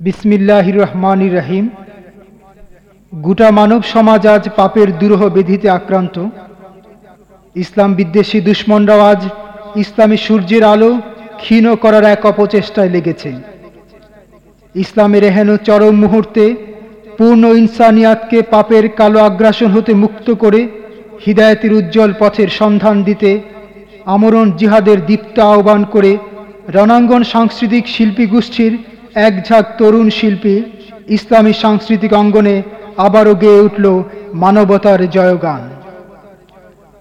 বিসমিল্লাহ রহমান রহিম। গোটা মানব সমাজ আজ পাপের দুরূহ বেধিতে আক্রান্ত। ইসলাম বিদ্বেষী দুশ্মনরাও আজ ইসলামী সূর্যের আলো ক্ষীণ করার এক অপচেষ্টায় লেগেছে। ইসলামের এহেন চরম মুহূর্তে পূর্ণ ইনসানিয়াতকে পাপের কালো আগ্রাসন হতে মুক্ত করে হৃদায়তের উজ্জ্বল পথের সন্ধান দিতে আমরণ জিহাদের দীপ্ত আহ্বান করে রণাঙ্গন সাংস্কৃতিক শিল্পী গোষ্ঠীর এক ঝাঁক তরুণ শিল্পী ইসলামী সাংস্কৃতিক অঙ্গনে আবারও গেয়ে উঠল মানবতার জয়গান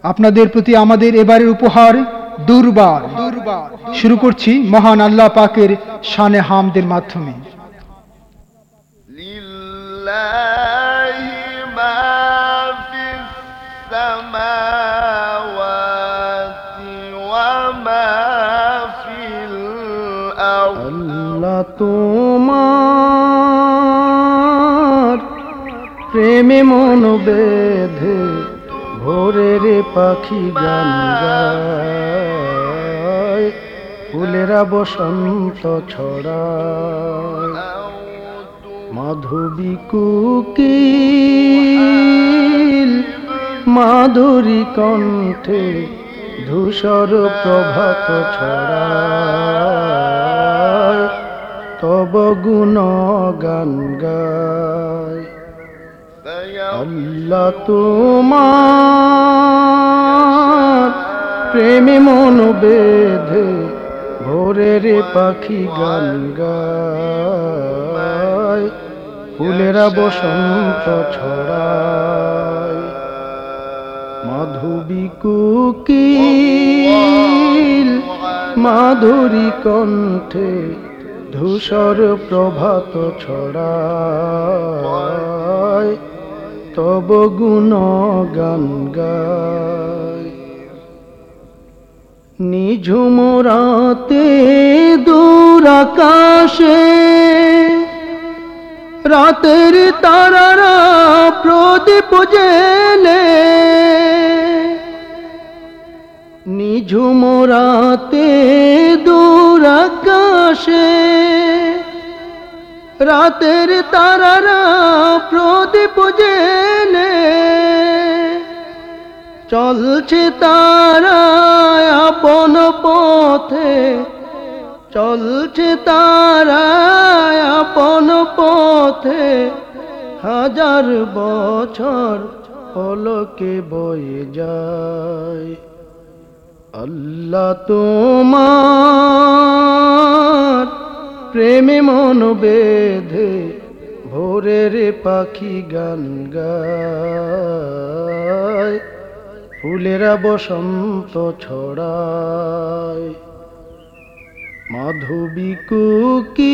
আপনাদের প্রতি আমাদের এবারের উপহার দুর্বার শুরু করছি মহান আল্লাহ পাকের শানে হামদের মাধ্যমে لله ما في السماوات তোমার প্রেমে মন বেধে ভোরের পাখি গান ফুলেরা বসন্ত ছড়া মাধবী কুকিল, মাধুরী কণ্ঠে ধূসর প্রভাত ছড়ায়। তব গুণ গান গায় তোমার প্রেমে মন বেধে ভোরের পাখি গান গায় ফুলেরা বসন্ত ছড়ায় মাধবী কুকিল মাধুরী কণ্ঠে ধূসর প্রভাত ছড়ায়, তব গুণ গান নিঝুম রাতে দূর আকাশে, রাতের তারারা প্রদীপ জেলে। নিঝুম রাতে দূর আকাশে রাতের তারারা প্রদীপ জেলে। চলছে তারা আপন পথে। চলছে তারা আপন পথে। হাজার বছর পলকে বয়ে যায়। আল্লাহ তোমার প্রেমে মন বেধে ভোরের পাখি গান গায়, ফুলেরা বসন্ত ছড়ায়। মাধবী কুকিল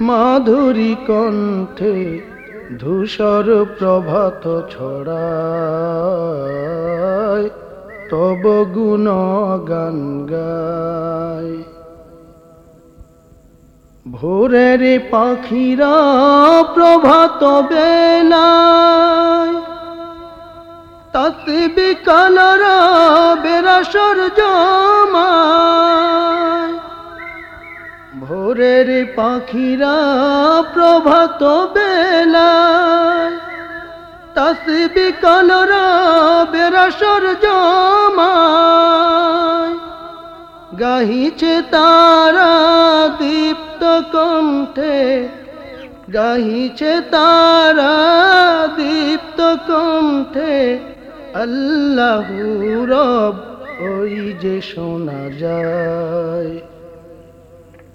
মাধুরী কণ্ঠে ধূসর প্রভাত ছড়ায়। তব গুণ গান গায়। ভোরের পাখিরা প্রভাত বেলায় তসবি কালরা বেরাসর জমায়। ভোরের পাখিরা প্রভাত বেলায় তসবি কালরা বেরাসর জমায়। গাহিছে তারা দীপ্ত কণ্ঠে। গাহিছে তারা দীপ্ত কণ্ঠে। আল্লাহ রব ওই যে শোনা যায়।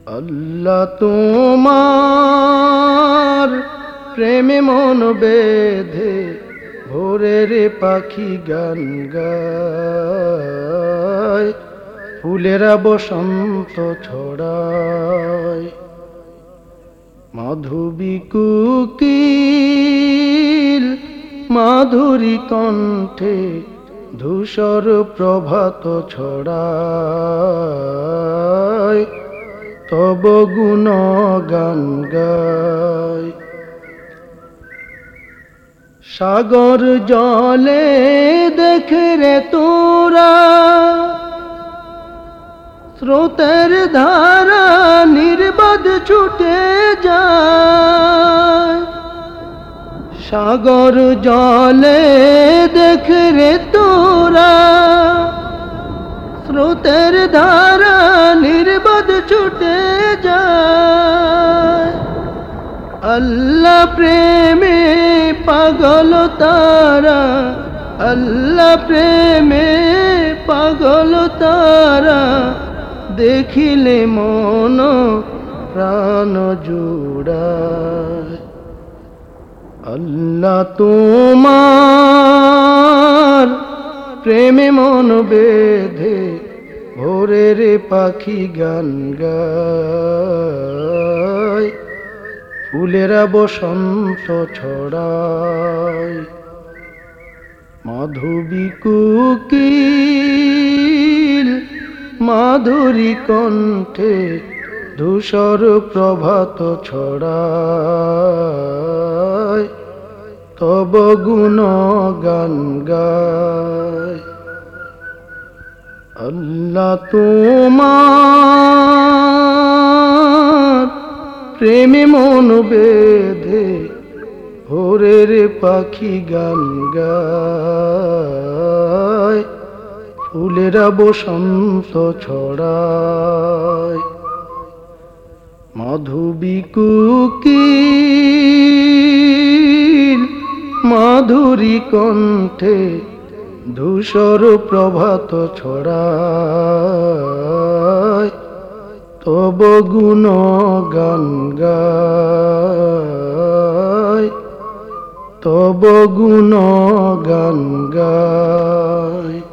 আল্লাহ তোমার প্রেমে মন বেধে ভোরের পাখি গান গায়, ফুলেরা বসন্ত ছড়ায়। মাধবী কুকিল মাধুরী কণ্ঠে ধূসর প্রভাত ছড়ায়, তব গুণ গান গায়। সাগর জলে দেখে রে তোরা। স্রোতের ধারা নির্বাদ ছুটে যায়। সাগর জলে দেখ রে তোরা। স্রোতের ধারা নির্বাদ ছুটে আল্লাহ প্রেমে পাগল তারা, আল্লাহ প্রেমে পাগল তারা, দেখিলে মন প্রাণ জুড়ায়। আল্লাহ তোমার প্রেমে মন বেধে ভোরের পাখি গান গায়। ফুলেরা বসন্ত ছড়ায় মাধবী কুকিল মাধুরী কণ্ঠে ধূসর প্রভাত ছড়ায় তব গুণ গান গায় আল্লাহ তোমার প্রেমে মন বেধে ভোরের পাখি গান গায়, ফুলেরা বসন্ত ছড়ায়। মাধবী কুকিল মাধুরী কণ্ঠে ধূসর প্রভাত ছড়ায়। তব গুণ গান গায় তব গান গায়